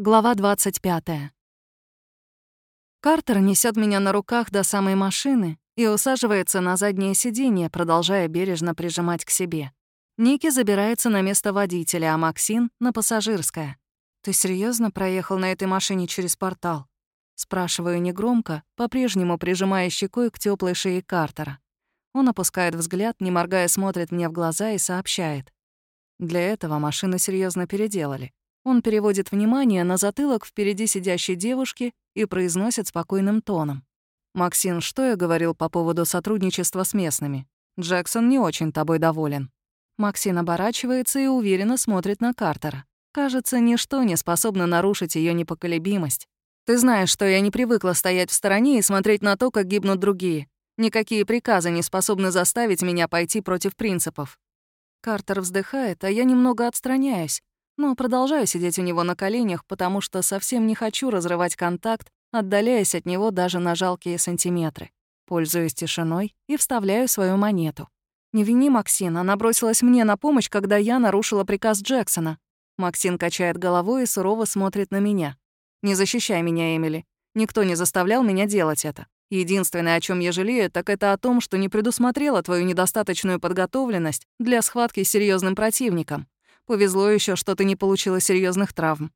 Глава 25. Картер несет меня на руках до самой машины и усаживается на заднее сиденье, продолжая бережно прижимать к себе. Ники забирается на место водителя, а Максин — на пассажирское. «Ты серьезно проехал на этой машине через портал?» Спрашиваю негромко, по-прежнему прижимая щекой к теплой шее Картера. Он опускает взгляд, не моргая смотрит мне в глаза и сообщает. Для этого машину серьезно переделали. Он переводит внимание на затылок впереди сидящей девушки и произносит спокойным тоном. «Максим, что я говорил по поводу сотрудничества с местными? Джексон не очень тобой доволен». Максим оборачивается и уверенно смотрит на Картера. Кажется, ничто не способно нарушить ее непоколебимость. «Ты знаешь, что я не привыкла стоять в стороне и смотреть на то, как гибнут другие. Никакие приказы не способны заставить меня пойти против принципов». Картер вздыхает, а я немного отстраняюсь, но продолжаю сидеть у него на коленях, потому что совсем не хочу разрывать контакт, отдаляясь от него даже на жалкие сантиметры. Пользуюсь тишиной и вставляю свою монету. «Не вини Максин, она бросилась мне на помощь, когда я нарушила приказ Джексона». Максин качает головой и сурово смотрит на меня. «Не защищай меня, Эмили. Никто не заставлял меня делать это. Единственное, о чем я жалею, так это о том, что не предусмотрела твою недостаточную подготовленность для схватки с серьезным противником. Повезло еще, что ты не получила серьезных травм.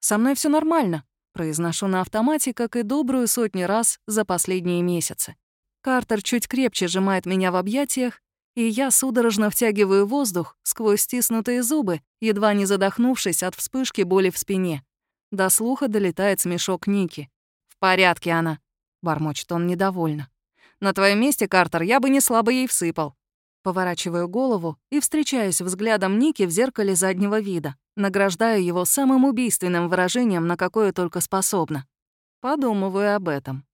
Со мной все нормально, произношу на автомате, как и добрую сотню раз за последние месяцы. Картер чуть крепче сжимает меня в объятиях, и я судорожно втягиваю воздух сквозь стиснутые зубы, едва не задохнувшись от вспышки боли в спине. До слуха долетает смешок Ники. «В порядке она», — бормочет он недовольно. «На твоем месте, Картер, я бы не слабо ей всыпал. Поворачиваю голову и встречаюсь взглядом Ники в зеркале заднего вида. Награждаю его самым убийственным выражением, на какое только способна. Подумываю об этом.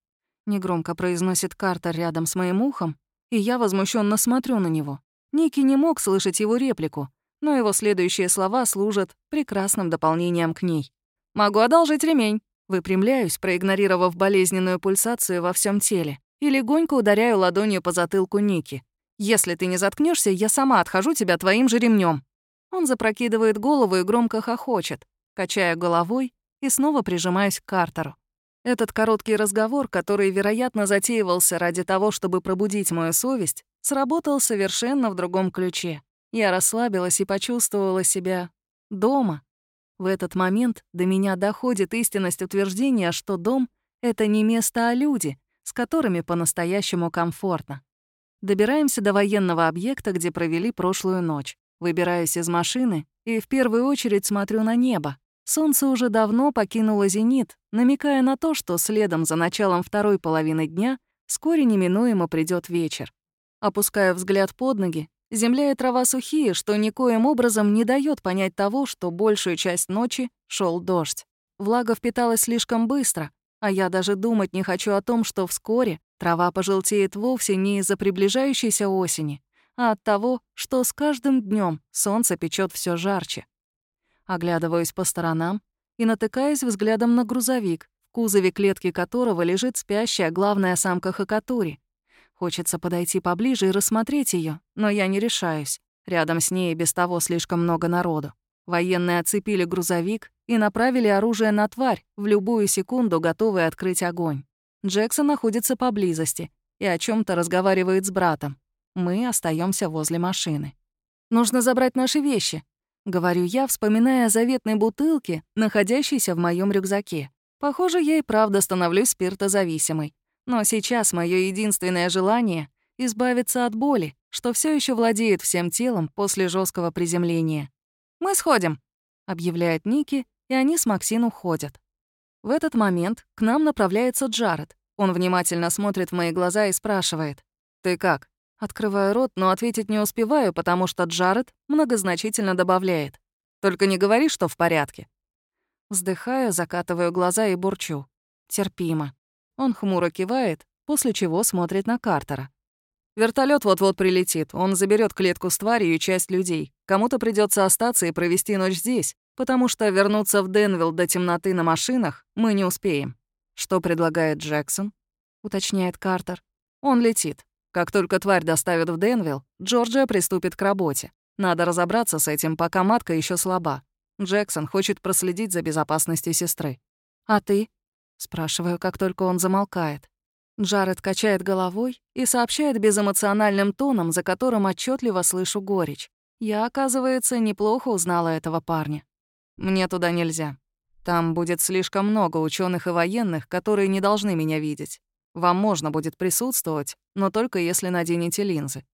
Негромко произносит Картер рядом с моим ухом, и я возмущенно смотрю на него. Ники не мог слышать его реплику, но его следующие слова служат прекрасным дополнением к ней. «Могу одолжить ремень». Выпрямляюсь, проигнорировав болезненную пульсацию во всем теле, и легонько ударяю ладонью по затылку Ники. Если ты не заткнешься, я сама отхожу тебя твоим же ремнем. Он запрокидывает голову и громко хохочет, качая головой и снова прижимаюсь к Картеру. Этот короткий разговор, который, вероятно, затеивался ради того, чтобы пробудить мою совесть, сработал совершенно в другом ключе. Я расслабилась и почувствовала себя дома. В этот момент до меня доходит истинность утверждения, что дом — это не место, а люди, с которыми по-настоящему комфортно. Добираемся до военного объекта, где провели прошлую ночь. Выбираюсь из машины и в первую очередь смотрю на небо. Солнце уже давно покинуло зенит, намекая на то, что следом за началом второй половины дня вскоре неминуемо придет вечер. Опуская взгляд под ноги, земля и трава сухие, что никоим образом не дает понять того, что большую часть ночи шел дождь. Влага впиталась слишком быстро, а я даже думать не хочу о том, что вскоре Трава пожелтеет вовсе не из-за приближающейся осени, а от того, что с каждым днем солнце печет все жарче. Оглядываюсь по сторонам и натыкаюсь взглядом на грузовик, в кузове клетки которого лежит спящая главная самка Хакатури. Хочется подойти поближе и рассмотреть ее, но я не решаюсь. Рядом с ней без того слишком много народу. Военные оцепили грузовик и направили оружие на тварь, в любую секунду готовые открыть огонь. Джексон находится поблизости и о чем то разговаривает с братом. Мы остаемся возле машины. «Нужно забрать наши вещи», — говорю я, вспоминая о заветной бутылке, находящейся в моем рюкзаке. Похоже, я и правда становлюсь спиртозависимой. Но сейчас мое единственное желание — избавиться от боли, что все еще владеет всем телом после жесткого приземления. «Мы сходим», — объявляет Ники, и они с Максин уходят. В этот момент к нам направляется Джаред. Он внимательно смотрит в мои глаза и спрашивает. «Ты как?» Открываю рот, но ответить не успеваю, потому что Джаред многозначительно добавляет. «Только не говори, что в порядке». Вздыхаю, закатываю глаза и бурчу. Терпимо. Он хмуро кивает, после чего смотрит на Картера. Вертолет вот-вот прилетит, он заберет клетку с тварью и часть людей. Кому-то придется остаться и провести ночь здесь потому что вернуться в Денвилл до темноты на машинах мы не успеем. Что предлагает Джексон? уточняет Картер. Он летит. Как только тварь доставят в Денвилл, Джорджия приступит к работе. Надо разобраться с этим, пока матка еще слаба. Джексон хочет проследить за безопасностью сестры. «А ты?» — спрашиваю, как только он замолкает. Джаред качает головой и сообщает безэмоциональным тоном, за которым отчетливо слышу горечь. Я, оказывается, неплохо узнала этого парня. Мне туда нельзя. Там будет слишком много ученых и военных, которые не должны меня видеть. Вам можно будет присутствовать, но только если наденете линзы.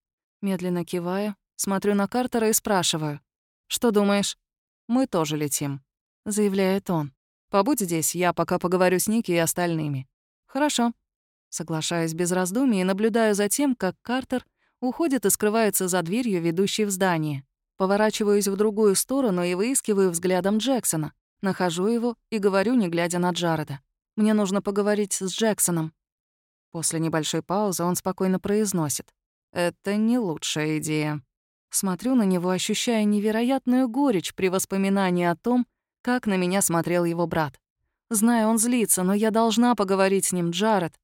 Медленно киваю, смотрю на Картера и спрашиваю. «Что думаешь?» «Мы тоже летим», — заявляет он. «Побудь здесь, я пока поговорю с Ники и остальными». «Хорошо». Соглашаюсь без раздумий и наблюдаю за тем, как Картер уходит и скрывается за дверью, ведущей в здание. Поворачиваюсь в другую сторону и выискиваю взглядом Джексона. Нахожу его и говорю, не глядя на Джареда. «Мне нужно поговорить с Джексоном». После небольшой паузы он спокойно произносит. «Это не лучшая идея». Смотрю на него, ощущая невероятную горечь при воспоминании о том, как на меня смотрел его брат. Знаю, он злится, но я должна поговорить с ним, Джаред.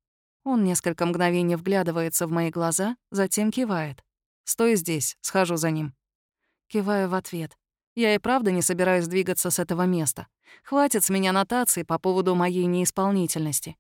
Он несколько мгновений вглядывается в мои глаза, затем кивает. «Стой здесь, схожу за ним». Киваю в ответ. Я и правда не собираюсь двигаться с этого места. Хватит с меня нотаций по поводу моей неисполнительности.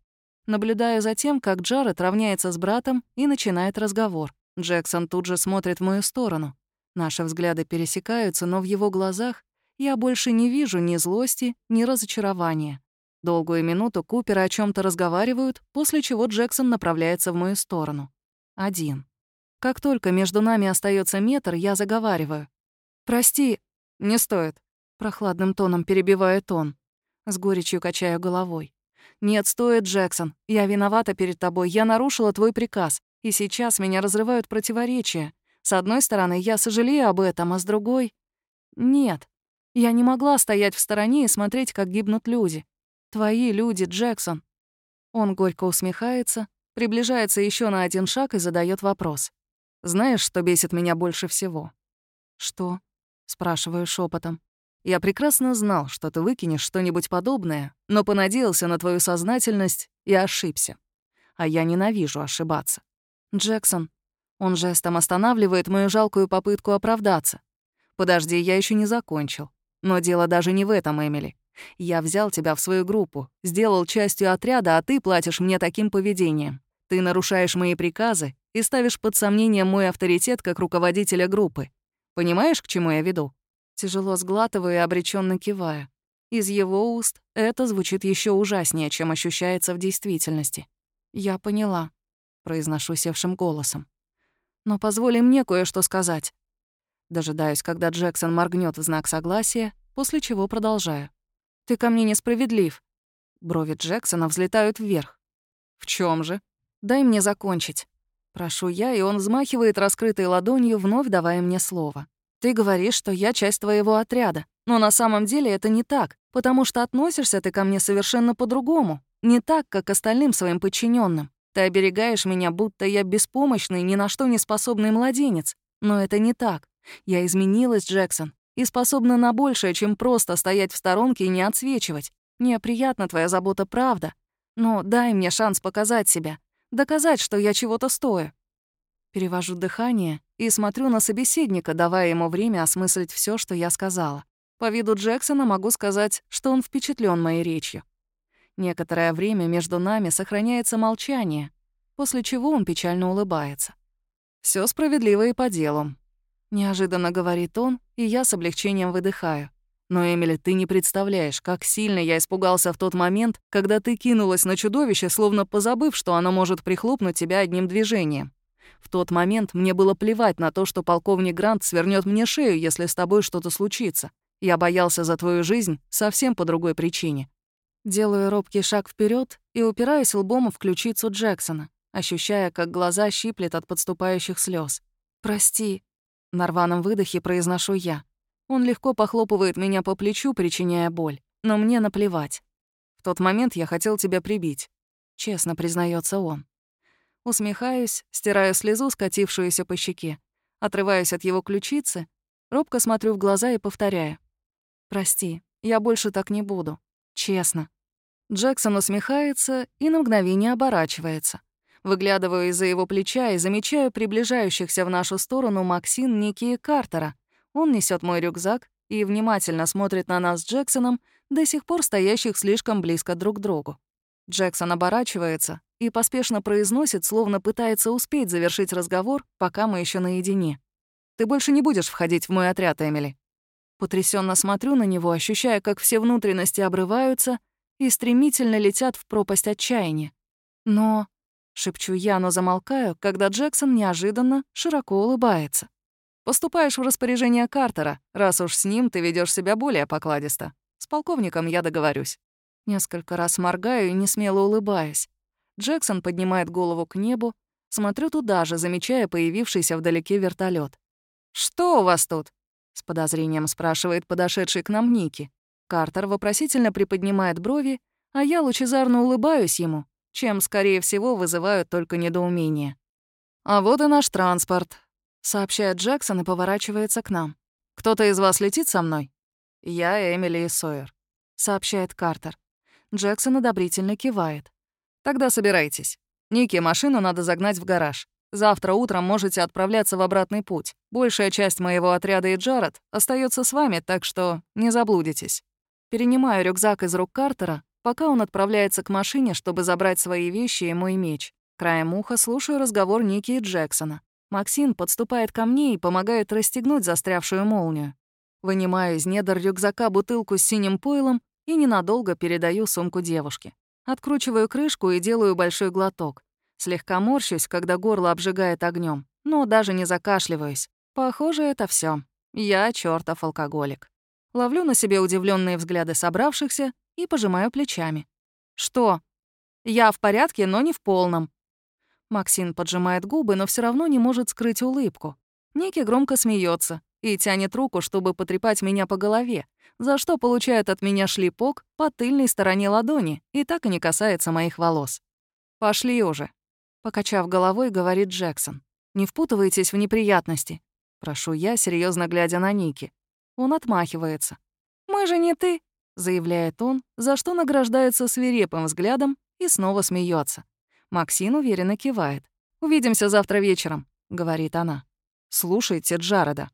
Наблюдаю за тем, как Джаред равняется с братом и начинает разговор. Джексон тут же смотрит в мою сторону. Наши взгляды пересекаются, но в его глазах я больше не вижу ни злости, ни разочарования. Долгую минуту Куперы о чем то разговаривают, после чего Джексон направляется в мою сторону. Один. Как только между нами остается метр, я заговариваю. «Прости, не стоит», — прохладным тоном перебивает он. С горечью качаю головой. «Нет, стоит, Джексон. Я виновата перед тобой. Я нарушила твой приказ. И сейчас меня разрывают противоречия. С одной стороны, я сожалею об этом, а с другой... Нет. Я не могла стоять в стороне и смотреть, как гибнут люди. Твои люди, Джексон. Он горько усмехается, приближается еще на один шаг и задает вопрос. Знаешь, что бесит меня больше всего? Что? Спрашиваю шепотом. Я прекрасно знал, что ты выкинешь что-нибудь подобное, но понадеялся на твою сознательность и ошибся. А я ненавижу ошибаться. Джексон. Он жестом останавливает мою жалкую попытку оправдаться. Подожди, я еще не закончил. Но дело даже не в этом, Эмили. Я взял тебя в свою группу, сделал частью отряда, а ты платишь мне таким поведением. Ты нарушаешь мои приказы и ставишь под сомнение мой авторитет как руководителя группы. Понимаешь, к чему я веду?» Тяжело сглатывая и обреченно кивая. Из его уст это звучит еще ужаснее, чем ощущается в действительности. «Я поняла», — произношу севшим голосом. «Но позволь мне кое-что сказать». Дожидаюсь, когда Джексон моргнет в знак согласия, после чего продолжаю. «Ты ко мне несправедлив». Брови Джексона взлетают вверх. «В чем же?» «Дай мне закончить». Прошу я, и он взмахивает раскрытой ладонью, вновь давая мне слово. «Ты говоришь, что я часть твоего отряда. Но на самом деле это не так, потому что относишься ты ко мне совершенно по-другому. Не так, как остальным своим подчиненным. Ты оберегаешь меня, будто я беспомощный, ни на что не способный младенец. Но это не так. Я изменилась, Джексон, и способна на большее, чем просто стоять в сторонке и не отсвечивать. Мне приятна твоя забота, правда. Но дай мне шанс показать себя. Доказать, что я чего-то стою. Перевожу дыхание и смотрю на собеседника, давая ему время осмыслить все, что я сказала. По виду Джексона могу сказать, что он впечатлен моей речью. Некоторое время между нами сохраняется молчание, после чего он печально улыбается. Все справедливо и по делу», — неожиданно говорит он, и я с облегчением выдыхаю. Но, Эмили, ты не представляешь, как сильно я испугался в тот момент, когда ты кинулась на чудовище, словно позабыв, что оно может прихлопнуть тебя одним движением. В тот момент мне было плевать на то, что полковник Грант свернет мне шею, если с тобой что-то случится. Я боялся за твою жизнь совсем по другой причине. Делаю робкий шаг вперед и упираюсь лбом в ключицу Джексона, ощущая, как глаза щиплет от подступающих слез. «Прости», — на рваном выдохе произношу я. Он легко похлопывает меня по плечу, причиняя боль. Но мне наплевать. В тот момент я хотел тебя прибить. Честно признается он. Усмехаюсь, стираю слезу, скатившуюся по щеке. Отрываюсь от его ключицы, робко смотрю в глаза и повторяю. «Прости, я больше так не буду. Честно». Джексон усмехается и на мгновение оборачивается. Выглядываю из-за его плеча и замечаю приближающихся в нашу сторону Максин, Ники и Картера — он несет мой рюкзак и внимательно смотрит на нас с Джексоном, до сих пор стоящих слишком близко друг к другу. Джексон оборачивается и поспешно произносит, словно пытается успеть завершить разговор, пока мы еще наедине. «Ты больше не будешь входить в мой отряд, Эмили». Потрясенно смотрю на него, ощущая, как все внутренности обрываются и стремительно летят в пропасть отчаяния. «Но...» — шепчу я, но замолкаю, когда Джексон неожиданно широко улыбается. «Поступаешь в распоряжение Картера, раз уж с ним ты ведешь себя более покладисто. С полковником я договорюсь». Несколько раз моргаю и не смело улыбаюсь. Джексон поднимает голову к небу, смотрю туда же, замечая появившийся вдалеке вертолет. «Что у вас тут?» — с подозрением спрашивает подошедший к нам Ники. Картер вопросительно приподнимает брови, а я лучезарно улыбаюсь ему, чем, скорее всего, вызывают только недоумение. «А вот и наш транспорт», — сообщает Джексон и поворачивается к нам. «Кто-то из вас летит со мной?» «Я Эмили и Сойер», — сообщает Картер. Джексон одобрительно кивает. «Тогда собирайтесь. Ники, машину надо загнать в гараж. Завтра утром можете отправляться в обратный путь. Большая часть моего отряда и Джаред остается с вами, так что не заблудитесь». Перенимаю рюкзак из рук Картера, пока он отправляется к машине, чтобы забрать свои вещи и мой меч. Краем уха слушаю разговор Ники и Джексона. Максин подступает ко мне и помогает расстегнуть застрявшую молнию. Вынимаю из недр рюкзака бутылку с синим пойлом и ненадолго передаю сумку девушке. Откручиваю крышку и делаю большой глоток. Слегка морщусь, когда горло обжигает огнем, но даже не закашливаюсь. Похоже, это все. Я чертов алкоголик. Ловлю на себе удивленные взгляды собравшихся и пожимаю плечами. «Что?» «Я в порядке, но не в полном». Максин поджимает губы, но все равно не может скрыть улыбку. Ники громко смеется, и тянет руку, чтобы потрепать меня по голове, за что получает от меня шлепок по тыльной стороне ладони и так и не касается моих волос. «Пошли уже», — покачав головой, говорит Джексон. «Не впутывайтесь в неприятности», — прошу я, серьезно глядя на Ники. Он отмахивается. «Мы же не ты», — заявляет он, за что награждается свирепым взглядом и снова смеется. Максин уверенно кивает. «Увидимся завтра вечером», — говорит она. «Слушайте Джареда»,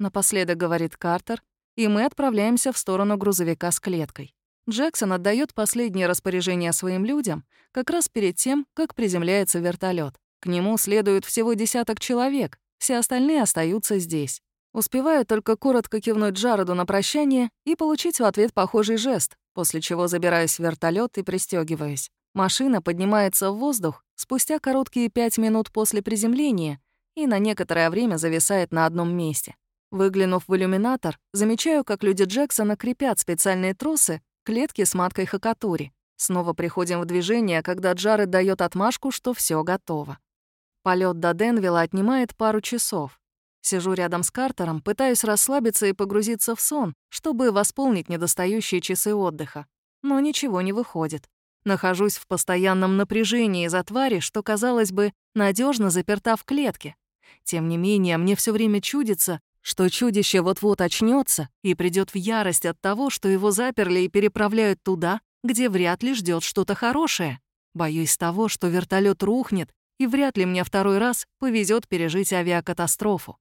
Напоследок говорит Картер, и мы отправляемся в сторону грузовика с клеткой. Джексон отдает последнее распоряжение своим людям как раз перед тем, как приземляется вертолет. К нему следует всего десяток человек, все остальные остаются здесь. Успеваю только коротко кивнуть Джареду на прощание и получить в ответ похожий жест, после чего забираюсь в вертолет и пристегиваюсь. Машина поднимается в воздух спустя короткие пять минут после приземления и на некоторое время зависает на одном месте. Выглянув в иллюминатор, замечаю, как люди Джексона крепят специальные тросы к клетке с маткой Хакатури. Снова приходим в движение, когда Джаред дает отмашку, что все готово. Полет до Денвилла отнимает пару часов. Сижу рядом с Картером, пытаюсь расслабиться и погрузиться в сон, чтобы восполнить недостающие часы отдыха. Но ничего не выходит. Нахожусь в постоянном напряжении из-за твари, что, казалось бы, надежно заперта в клетке. Тем не менее, мне все время чудится, что чудище вот-вот очнется и придет в ярость от того, что его заперли и переправляют туда, где вряд ли ждет что-то хорошее. Боюсь того, что вертолет рухнет, и вряд ли мне второй раз повезет пережить авиакатастрофу.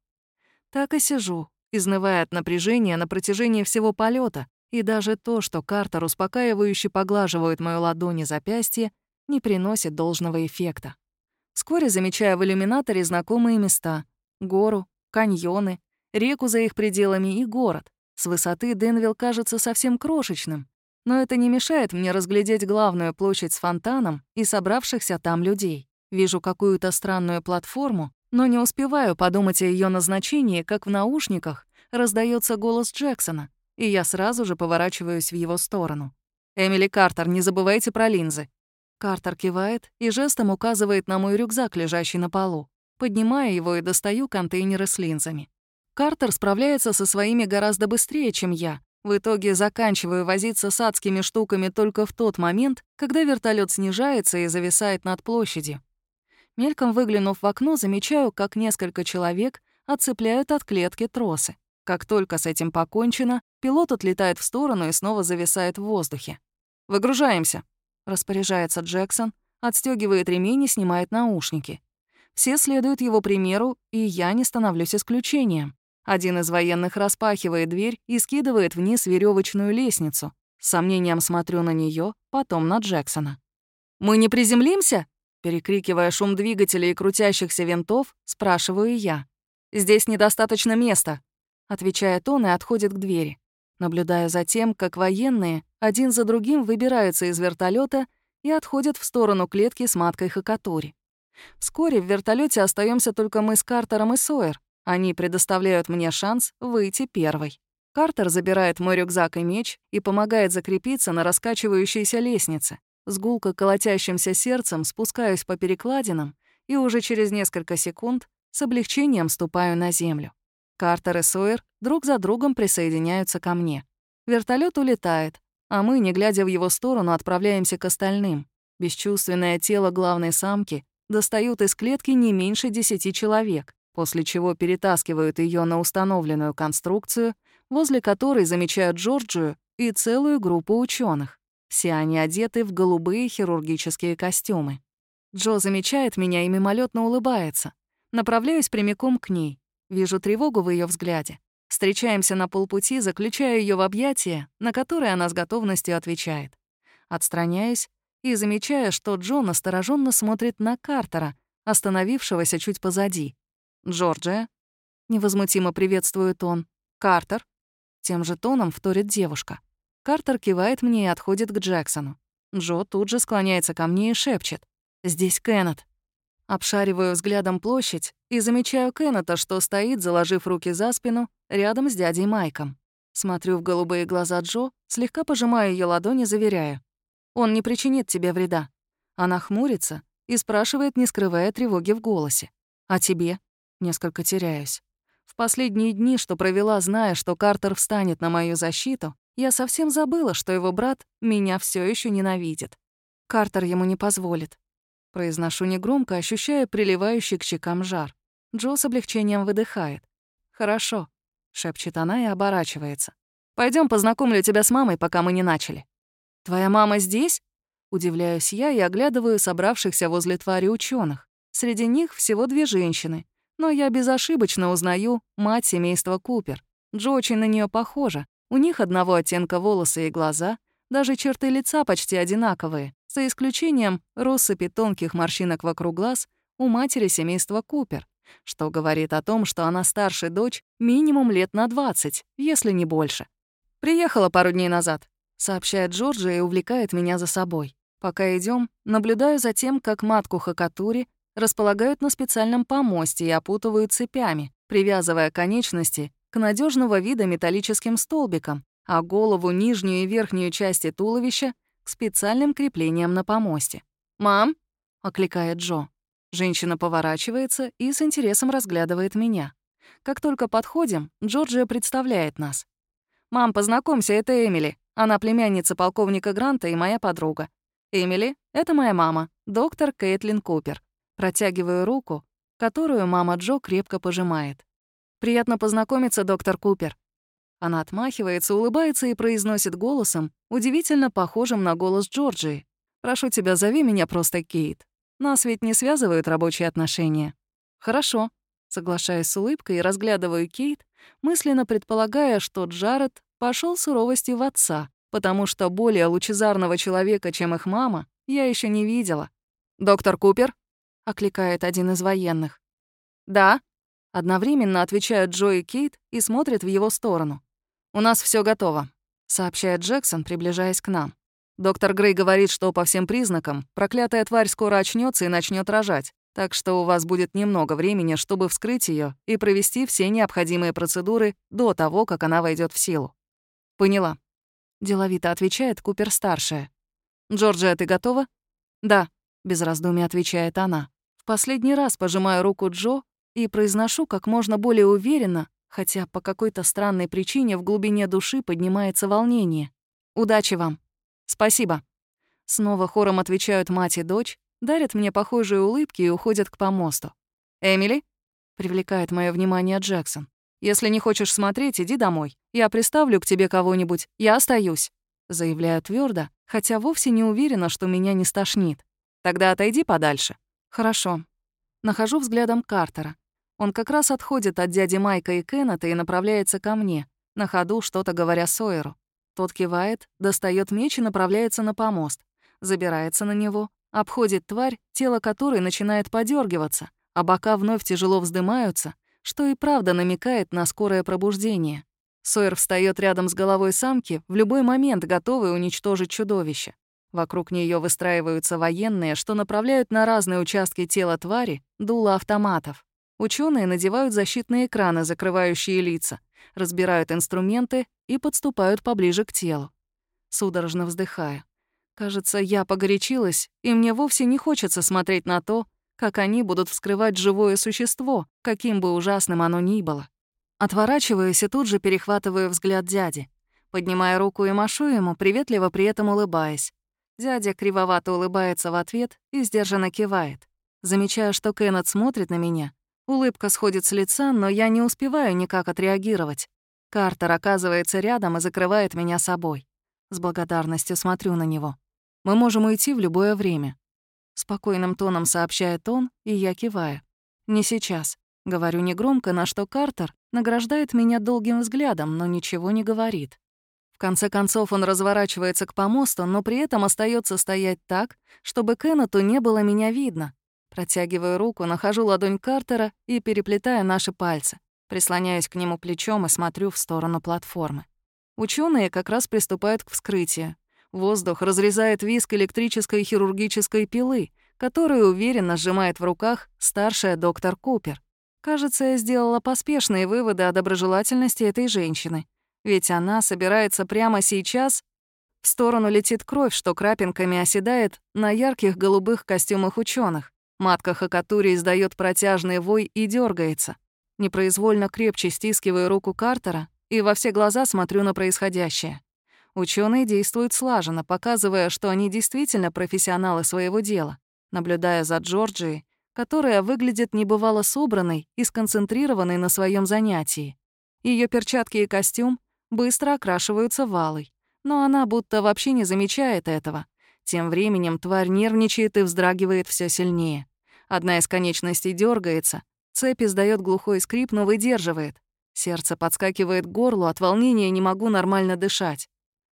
Так и сижу, изнывая от напряжения на протяжении всего полета, и даже то, что Картер успокаивающе поглаживает мою ладонь и запястье, не приносит должного эффекта. Вскоре замечаю в иллюминаторе знакомые места — гору, каньоны, реку за их пределами и город. С высоты Денвилл кажется совсем крошечным, но это не мешает мне разглядеть главную площадь с фонтаном и собравшихся там людей. Вижу какую-то странную платформу, но не успеваю подумать о ее назначении, как в наушниках раздается голос Джексона, и я сразу же поворачиваюсь в его сторону. «Эмили Картер, не забывайте про линзы». Картер кивает и жестом указывает на мой рюкзак, лежащий на полу. Поднимаю его и достаю контейнеры с линзами. Картер справляется со своими гораздо быстрее, чем я. В итоге заканчиваю возиться с адскими штуками только в тот момент, когда вертолет снижается и зависает над площадью. Мельком выглянув в окно, замечаю, как несколько человек отцепляют от клетки тросы. Как только с этим покончено, пилот отлетает в сторону и снова зависает в воздухе. «Выгружаемся», — распоряжается Джексон, отстегивает ремень и снимает наушники. Все следуют его примеру, и я не становлюсь исключением. Один из военных распахивает дверь и скидывает вниз веревочную лестницу. С сомнением смотрю на нее, потом на Джексона. «Мы не приземлимся?» Перекрикивая шум двигателя и крутящихся винтов, спрашиваю я. «Здесь недостаточно места», — отвечает он и отходит к двери. Наблюдаю за тем, как военные один за другим выбираются из вертолета и отходят в сторону клетки с маткой Хакатури. Вскоре в вертолете остаемся только мы с Картером и Сойер. Они предоставляют мне шанс выйти первой. Картер забирает мой рюкзак и меч и помогает закрепиться на раскачивающейся лестнице. С гулко колотящимся сердцем спускаюсь по перекладинам и уже через несколько секунд с облегчением ступаю на землю. Картер и Сойер друг за другом присоединяются ко мне. Вертолет улетает, а мы, не глядя в его сторону, отправляемся к остальным. Бесчувственное тело главной самки достают из клетки не меньше десяти человек, после чего перетаскивают ее на установленную конструкцию, возле которой замечают Джорджию и целую группу ученых. Все они одеты в голубые хирургические костюмы. Джо замечает меня и мимолетно улыбается. Направляюсь прямиком к ней. Вижу тревогу в ее взгляде. Встречаемся на полпути, заключаю ее в объятия, на которые она с готовностью отвечает. Отстраняюсь и замечаю, что Джон настороженно смотрит на Картера, остановившегося чуть позади. «Джорджия?» — невозмутимо приветствует он. «Картер?» — тем же тоном вторит девушка. Картер кивает мне и отходит к Джексону. Джо тут же склоняется ко мне и шепчет. «Здесь Кеннет». Обшариваю взглядом площадь и замечаю Кеннета, что стоит, заложив руки за спину, рядом с дядей Майком. Смотрю в голубые глаза Джо, слегка пожимаю ее ладони, заверяю. Он не причинит тебе вреда». Она хмурится и спрашивает, не скрывая тревоги в голосе. «А тебе?» Несколько теряюсь. В последние дни, что провела, зная, что Картер встанет на мою защиту, я совсем забыла, что его брат меня все еще ненавидит. Картер ему не позволит. Произношу негромко, ощущая приливающий к щекам жар. Джо с облегчением выдыхает. «Хорошо», — шепчет она и оборачивается. Пойдем, познакомлю тебя с мамой, пока мы не начали». «Твоя мама здесь?» Удивляюсь я и оглядываю собравшихся возле твари ученых. Среди них всего две женщины. Но я безошибочно узнаю мать семейства Купер. Джо очень на нее похожа. У них одного оттенка волосы и глаза, даже черты лица почти одинаковые, за исключением россыпи тонких морщинок вокруг глаз у матери семейства Купер, что говорит о том, что она старшая дочь минимум лет на 20, если не больше. Приехала пару дней назад. — сообщает Джорджа и увлекает меня за собой. Пока идем, наблюдаю за тем, как матку Хакатури располагают на специальном помосте и опутывают цепями, привязывая конечности к надежного вида металлическим столбикам, а голову, нижнюю и верхнюю части туловища к специальным креплениям на помосте. «Мам!» — окликает Джо. Женщина поворачивается и с интересом разглядывает меня. Как только подходим, Джорджия представляет нас. «Мам, познакомься, это Эмили. Она племянница полковника Гранта и моя подруга. Эмили — это моя мама, доктор Кейтлин Купер. Протягиваю руку, которую мама Джо крепко пожимает. «Приятно познакомиться, доктор Купер». Она отмахивается, улыбается и произносит голосом, удивительно похожим на голос Джорджии. «Прошу тебя, зови меня просто Кейт. Нас ведь не связывают рабочие отношения». «Хорошо», соглашаясь с улыбкой и разглядываю Кейт, мысленно предполагая, что Джаред пошел суровостью в отца, потому что более лучезарного человека, чем их мама, я еще не видела. «Доктор Купер?» — окликает один из военных. «Да?» — одновременно отвечают Джо и Кейт и смотрят в его сторону. «У нас все готово», — сообщает Джексон, приближаясь к нам. Доктор Грей говорит, что по всем признакам проклятая тварь скоро очнется и начнет рожать, так что у вас будет немного времени, чтобы вскрыть ее и провести все необходимые процедуры до того, как она войдет в силу. «Поняла», — деловито отвечает Купер-старшая. «Джорджия, ты готова?» «Да», — без раздумий отвечает она. В последний раз пожимаю руку Джо и произношу как можно более уверенно, хотя по какой-то странной причине в глубине души поднимается волнение. «Удачи вам!» «Спасибо!» Снова хором отвечают мать и дочь, дарят мне похожие улыбки и уходят к помосту. «Эмили?» — привлекает мое внимание Джексон. Если не хочешь смотреть, иди домой. Я приставлю к тебе кого-нибудь. Я остаюсь», — заявляю твердо, хотя вовсе не уверена, что меня не стошнит. «Тогда отойди подальше». «Хорошо». Нахожу взглядом Картера. Он как раз отходит от дяди Майка и Кеннета и направляется ко мне, на ходу что-то говоря Сойеру. Тот кивает, достает меч и направляется на помост, забирается на него, обходит тварь, тело которой начинает подергиваться, а бока вновь тяжело вздымаются, что и правда намекает на скорое пробуждение. Сойер встает рядом с головой самки, в любой момент готовый уничтожить чудовище. Вокруг нее выстраиваются военные, что направляют на разные участки тела твари дула автоматов. Ученые надевают защитные экраны, закрывающие лица, разбирают инструменты и подступают поближе к телу. Судорожно вздыхая. Кажется, я погорячилась, и мне вовсе не хочется смотреть на то, как они будут вскрывать живое существо, каким бы ужасным оно ни было. Отворачиваюсь и тут же перехватываю взгляд дяди. Поднимая руку и машу ему, приветливо при этом улыбаясь. Дядя кривовато улыбается в ответ и сдержанно кивает. Замечая, что Кеннет смотрит на меня, улыбка сходит с лица, но я не успеваю никак отреагировать. Картер оказывается рядом и закрывает меня собой. С благодарностью смотрю на него. Мы можем уйти в любое время. Спокойным тоном сообщает он, и я киваю. «Не сейчас». Говорю негромко, на что Картер награждает меня долгим взглядом, но ничего не говорит. В конце концов он разворачивается к помосту, но при этом остается стоять так, чтобы Кеннету не было меня видно. Протягиваю руку, нахожу ладонь Картера и переплетаю наши пальцы. Прислоняюсь к нему плечом и смотрю в сторону платформы. Ученые как раз приступают к вскрытию. Воздух разрезает виск электрической хирургической пилы, которую уверенно сжимает в руках старшая доктор Купер. Кажется, я сделала поспешные выводы о доброжелательности этой женщины. Ведь она собирается прямо сейчас... В сторону летит кровь, что крапинками оседает на ярких голубых костюмах ученых. Матка Хакатури издает протяжный вой и дергается. Непроизвольно крепче стискиваю руку Картера и во все глаза смотрю на происходящее. Ученые действуют слаженно, показывая, что они действительно профессионалы своего дела. Наблюдая за Джорджией, которая выглядит небывало собранной и сконцентрированной на своем занятии. Ее перчатки и костюм быстро окрашиваются валой, но она будто вообще не замечает этого. Тем временем тварь нервничает и вздрагивает все сильнее. Одна из конечностей дергается, цепь издает глухой скрип, но выдерживает. Сердце подскакивает к горлу, от волнения не могу нормально дышать.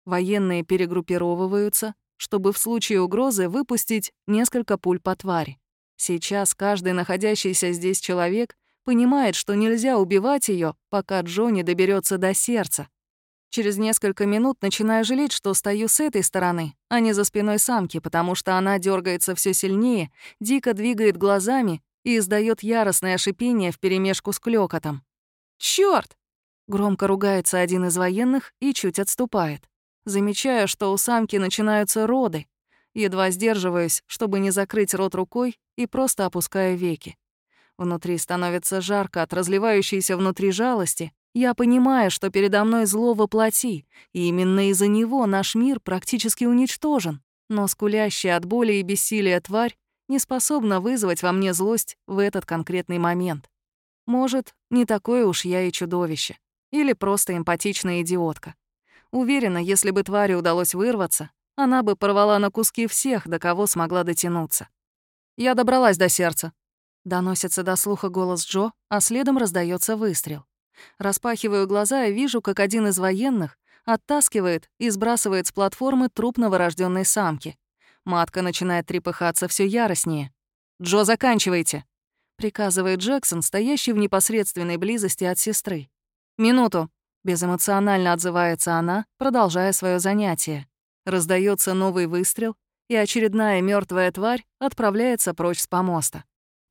Военные перегруппировываются, чтобы в случае угрозы выпустить несколько пуль по твари. Сейчас каждый находящийся здесь человек понимает, что нельзя убивать ее, пока Джо не доберется до сердца. Через несколько минут начинаю жалеть, что стою с этой стороны, а не за спиной самки, потому что она дергается все сильнее, дико двигает глазами и издает яростное шипение вперемешку с клёкотом. Черт! Громко ругается один из военных и чуть отступает. Замечаю, что у самки начинаются роды. Едва сдерживаюсь, чтобы не закрыть рот рукой, и просто опускаю веки. Внутри становится жарко от разливающейся внутри жалости. Я понимаю, что передо мной зло воплоти, и именно из-за него наш мир практически уничтожен. Но скулящая от боли и бессилия тварь не способна вызвать во мне злость в этот конкретный момент. Может, не такое уж я и чудовище. Или просто эмпатичная идиотка. Уверена, если бы твари удалось вырваться, она бы порвала на куски всех, до кого смогла дотянуться. «Я добралась до сердца», — доносится до слуха голос Джо, а следом раздается выстрел. Распахиваю глаза и вижу, как один из военных оттаскивает и сбрасывает с платформы труп новорожденной самки. Матка начинает трепыхаться все яростнее. «Джо, заканчивайте!» — приказывает Джексон, стоящий в непосредственной близости от сестры. «Минуту!» — безэмоционально отзывается она, продолжая свое занятие. Раздается новый выстрел, и очередная мертвая тварь отправляется прочь с помоста.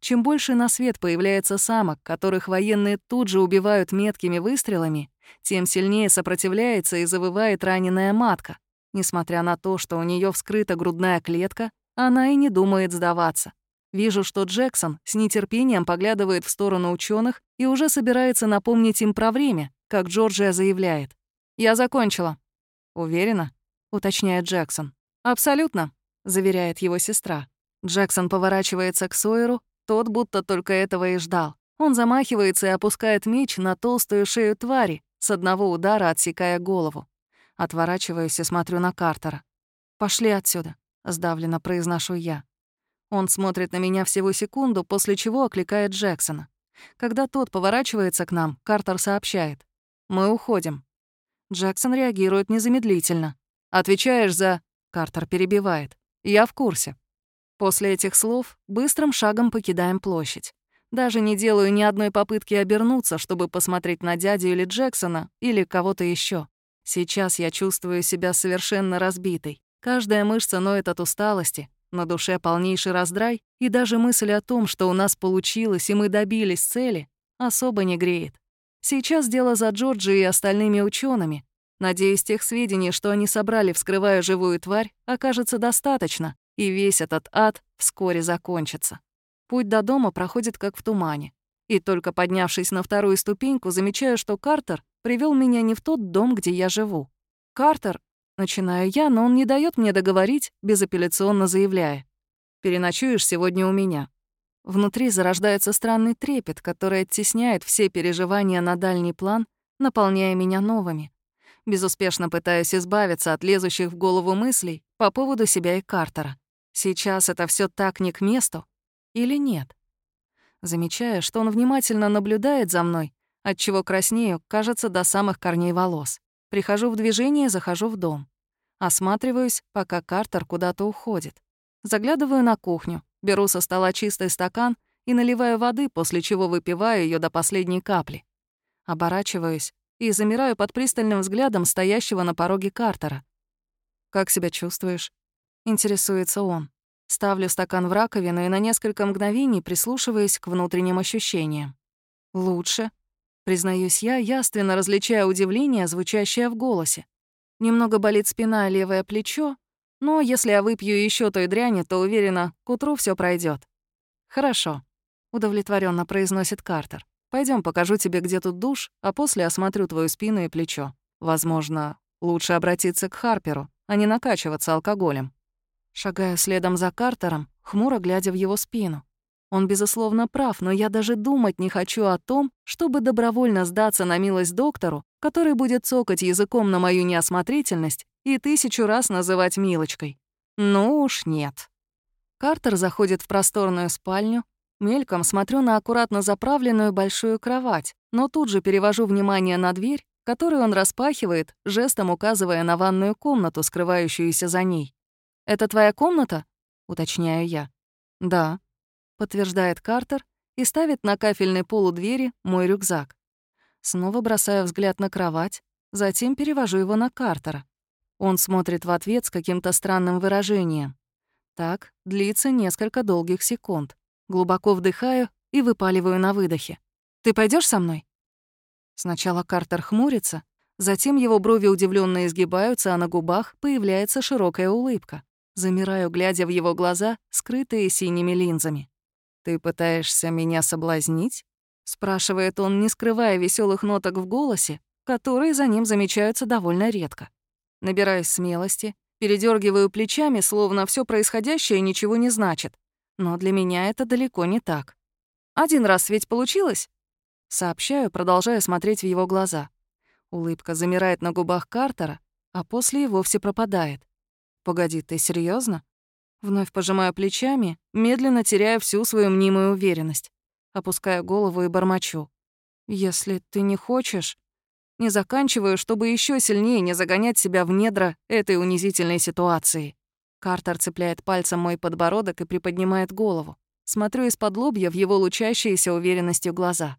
Чем больше на свет появляется самок, которых военные тут же убивают меткими выстрелами, тем сильнее сопротивляется и завывает раненая матка. Несмотря на то, что у нее вскрыта грудная клетка, она и не думает сдаваться. Вижу, что Джексон с нетерпением поглядывает в сторону ученых и уже собирается напомнить им про время, как Джорджия заявляет. «Я закончила». «Уверена?» — уточняет Джексон. «Абсолютно», — заверяет его сестра. Джексон поворачивается к Сойеру, тот будто только этого и ждал. Он замахивается и опускает меч на толстую шею твари, с одного удара отсекая голову. Отворачиваюсь и смотрю на Картера. «Пошли отсюда», — сдавленно произношу я. Он смотрит на меня всего секунду, после чего окликает Джексона. Когда тот поворачивается к нам, Картер сообщает. «Мы уходим». Джексон реагирует незамедлительно. «Отвечаешь за...» Картер перебивает. «Я в курсе». После этих слов быстрым шагом покидаем площадь. Даже не делаю ни одной попытки обернуться, чтобы посмотреть на дядю или Джексона, или кого-то еще. Сейчас я чувствую себя совершенно разбитой. Каждая мышца ноет от усталости, на душе полнейший раздрай, и даже мысль о том, что у нас получилось и мы добились цели, особо не греет. Сейчас дело за Джорджи и остальными учеными. Надеюсь, тех сведений, что они собрали, вскрывая живую тварь, окажется достаточно, и весь этот ад вскоре закончится. Путь до дома проходит как в тумане. И только поднявшись на вторую ступеньку, замечаю, что Картер привел меня не в тот дом, где я живу. Картер, начинаю я, но он не дает мне договорить, безапелляционно заявляя. «Переночуешь сегодня у меня». Внутри зарождается странный трепет, который оттесняет все переживания на дальний план, наполняя меня новыми. Безуспешно пытаюсь избавиться от лезущих в голову мыслей по поводу себя и Картера. Сейчас это все так не к месту. Или нет? Замечая, что он внимательно наблюдает за мной, отчего краснею, кажется, до самых корней волос. Прихожу в движение, захожу в дом. Осматриваюсь, пока Картер куда-то уходит. Заглядываю на кухню, беру со стола чистый стакан и наливаю воды, после чего выпиваю ее до последней капли. Оборачиваюсь и замираю под пристальным взглядом стоящего на пороге Картера. «Как себя чувствуешь?» — интересуется он. Ставлю стакан в раковину и на несколько мгновений прислушиваюсь к внутренним ощущениям. «Лучше», — признаюсь я, яственно различая удивление, звучащее в голосе. Немного болит спина и левое плечо, но если я выпью еще той дряни, то уверена, к утру все пройдет. «Хорошо», — удовлетворенно произносит Картер. Пойдем, покажу тебе, где тут душ, а после осмотрю твою спину и плечо. Возможно, лучше обратиться к Харперу, а не накачиваться алкоголем. Шагаю следом за Картером, хмуро глядя в его спину. Он, безусловно, прав, но я даже думать не хочу о том, чтобы добровольно сдаться на милость доктору, который будет цокать языком на мою неосмотрительность и тысячу раз называть Милочкой. Ну уж нет. Картер заходит в просторную спальню, мельком смотрю на аккуратно заправленную большую кровать, но тут же перевожу внимание на дверь, которую он распахивает, жестом указывая на ванную комнату, скрывающуюся за ней. «Это твоя комната?» — уточняю я. «Да», — подтверждает Картер и ставит на кафельный пол у двери мой рюкзак. Снова бросаю взгляд на кровать, затем перевожу его на Картера. Он смотрит в ответ с каким-то странным выражением. Так длится несколько долгих секунд. Глубоко вдыхаю и выпаливаю на выдохе. «Ты пойдешь со мной?» Сначала Картер хмурится, затем его брови удивленно изгибаются, а на губах появляется широкая улыбка. Замираю, глядя в его глаза, скрытые синими линзами. «Ты пытаешься меня соблазнить?» — спрашивает он, не скрывая веселых ноток в голосе, которые за ним замечаются довольно редко. Набираюсь смелости, передергиваю плечами, словно все происходящее ничего не значит. Но для меня это далеко не так. «Один раз ведь получилось?» Сообщаю, продолжая смотреть в его глаза. Улыбка замирает на губах Картера, а после и вовсе пропадает. «Погоди, ты серьезно? Вновь пожимаю плечами, медленно теряя всю свою мнимую уверенность. Опускаю голову и бормочу. «Если ты не хочешь...» Не заканчиваю, чтобы еще сильнее не загонять себя в недра этой унизительной ситуации. Картер цепляет пальцем мой подбородок и приподнимает голову. Смотрю из-под лобья в его лучащиеся уверенностью глаза.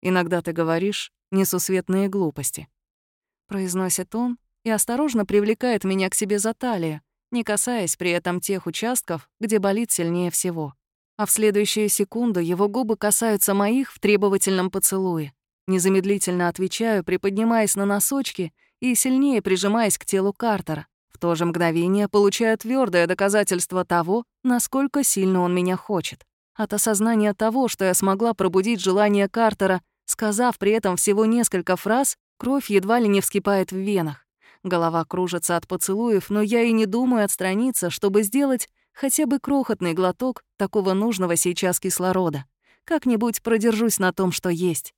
«Иногда ты говоришь несусветные глупости», — произносит он, и осторожно привлекает меня к себе за талию, не касаясь при этом тех участков, где болит сильнее всего. А в следующую секунду его губы касаются моих в требовательном поцелуе. Незамедлительно отвечаю, приподнимаясь на носочки и сильнее прижимаясь к телу Картера. В то же мгновение получаю твердое доказательство того, насколько сильно он меня хочет. От осознания того, что я смогла пробудить желание Картера, сказав при этом всего несколько фраз, кровь едва ли не вскипает в венах. Голова кружится от поцелуев, но я и не думаю отстраниться, чтобы сделать хотя бы крохотный глоток такого нужного сейчас кислорода. Как-нибудь продержусь на том, что есть.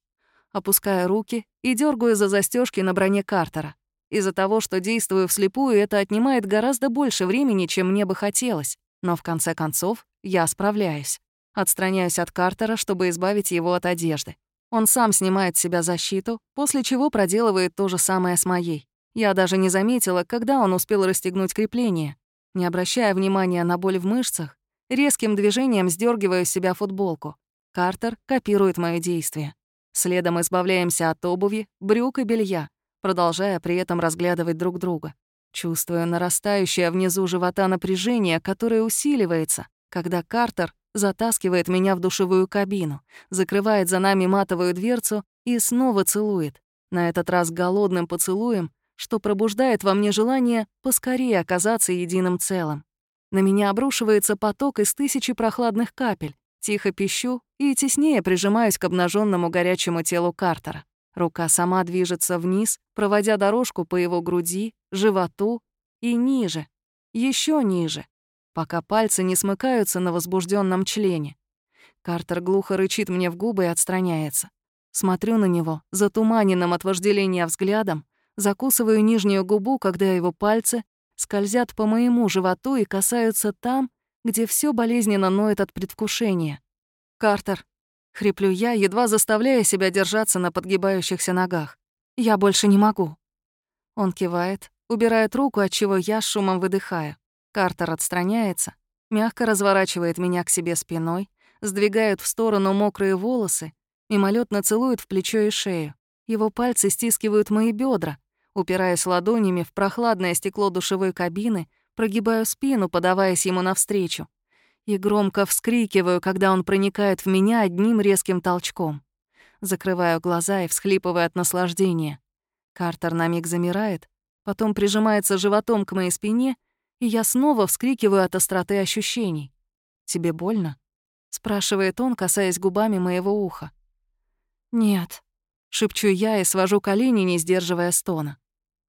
Опускаю руки и дергаю за застежки на броне Картера. Из-за того, что действую вслепую, это отнимает гораздо больше времени, чем мне бы хотелось. Но в конце концов я справляюсь. Отстраняюсь от Картера, чтобы избавить его от одежды. Он сам снимает с себя защиту, после чего проделывает то же самое с моей. Я даже не заметила, когда он успел расстегнуть крепление. Не обращая внимания на боль в мышцах, резким движением сдергиваю с себя футболку. Картер копирует мои действия. Следом избавляемся от обуви, брюк и белья, продолжая при этом разглядывать друг друга. Чувствую нарастающее внизу живота напряжение, которое усиливается, когда Картер затаскивает меня в душевую кабину, закрывает за нами матовую дверцу и снова целует. На этот раз голодным поцелуем, что пробуждает во мне желание поскорее оказаться единым целым. На меня обрушивается поток из тысячи прохладных капель. Тихо пищу и теснее прижимаюсь к обнаженному горячему телу Картера. Рука сама движется вниз, проводя дорожку по его груди, животу и ниже, еще ниже, пока пальцы не смыкаются на возбужденном члене. Картер глухо рычит мне в губы и отстраняется. Смотрю на него, затуманенным от вожделения взглядом, Закусываю нижнюю губу, когда его пальцы скользят по моему животу и касаются там, где все болезненно ноет от предвкушения. «Картер», — хриплю я, едва заставляя себя держаться на подгибающихся ногах. «Я больше не могу». Он кивает, убирает руку, от чего я шумом выдыхаю. Картер отстраняется, мягко разворачивает меня к себе спиной, сдвигает в сторону мокрые волосы, мимолетно целует в плечо и шею. Его пальцы стискивают мои бедра, Упираясь ладонями в прохладное стекло душевой кабины, прогибаю спину, подаваясь ему навстречу. И громко вскрикиваю, когда он проникает в меня одним резким толчком. Закрываю глаза и всхлипываю от наслаждения. Картер на миг замирает, потом прижимается животом к моей спине, и я снова вскрикиваю от остроты ощущений. «Тебе больно?» — спрашивает он, касаясь губами моего уха. «Нет», — шепчу я и свожу колени, не сдерживая стона.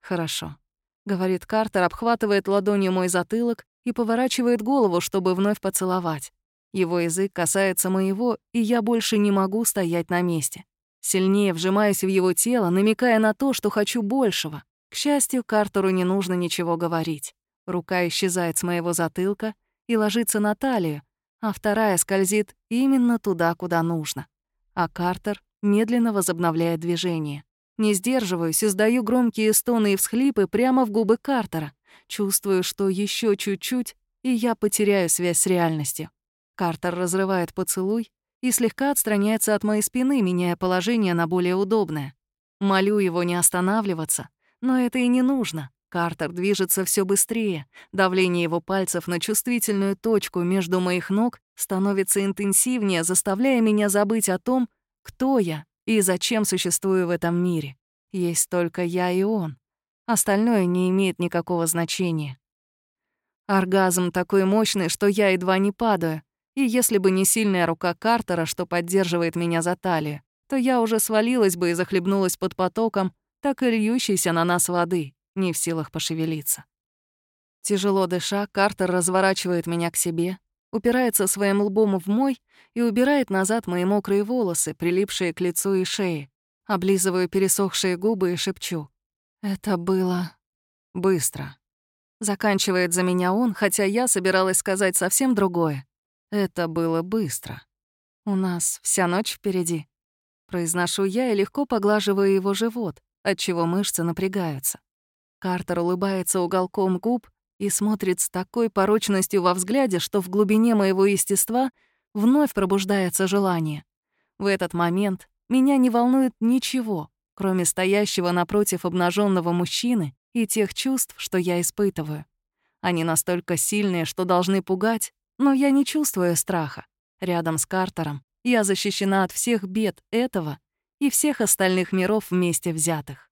«Хорошо», — говорит Картер, обхватывает ладонью мой затылок и поворачивает голову, чтобы вновь поцеловать. Его язык касается моего, и я больше не могу стоять на месте. Сильнее вжимаюсь в его тело, намекая на то, что хочу большего. К счастью, Картеру не нужно ничего говорить. Рука исчезает с моего затылка и ложится на талию, а вторая скользит именно туда, куда нужно. А Картер медленно возобновляет движение. Не сдерживаюсь, издаю громкие стоны и всхлипы прямо в губы Картера. Чувствую, что еще чуть-чуть, и я потеряю связь с реальностью. Картер разрывает поцелуй и слегка отстраняется от моей спины, меняя положение на более удобное. Молю его не останавливаться, но это и не нужно. Картер движется все быстрее. Давление его пальцев на чувствительную точку между моих ног становится интенсивнее, заставляя меня забыть о том, кто я и зачем существую в этом мире. Есть только я и он. Остальное не имеет никакого значения. Оргазм такой мощный, что я едва не падаю, и если бы не сильная рука Картера, что поддерживает меня за талию, то я уже свалилась бы и захлебнулась под потоком, так и льющейся на нас воды, не в силах пошевелиться. Тяжело дыша, Картер разворачивает меня к себе, упирается своим лбом в мой и убирает назад мои мокрые волосы, прилипшие к лицу и шее. Облизываю пересохшие губы и шепчу. «Это было... быстро». Заканчивает за меня он, хотя я собиралась сказать совсем другое. «Это было быстро. У нас вся ночь впереди». Произношу я и легко поглаживаю его живот, отчего мышцы напрягаются. Картер улыбается уголком губ, и смотрит с такой порочностью во взгляде, что в глубине моего естества вновь пробуждается желание. В этот момент меня не волнует ничего, кроме стоящего напротив обнаженного мужчины и тех чувств, что я испытываю. Они настолько сильные, что должны пугать, но я не чувствую страха. Рядом с Картером я защищена от всех бед этого и всех остальных миров вместе взятых.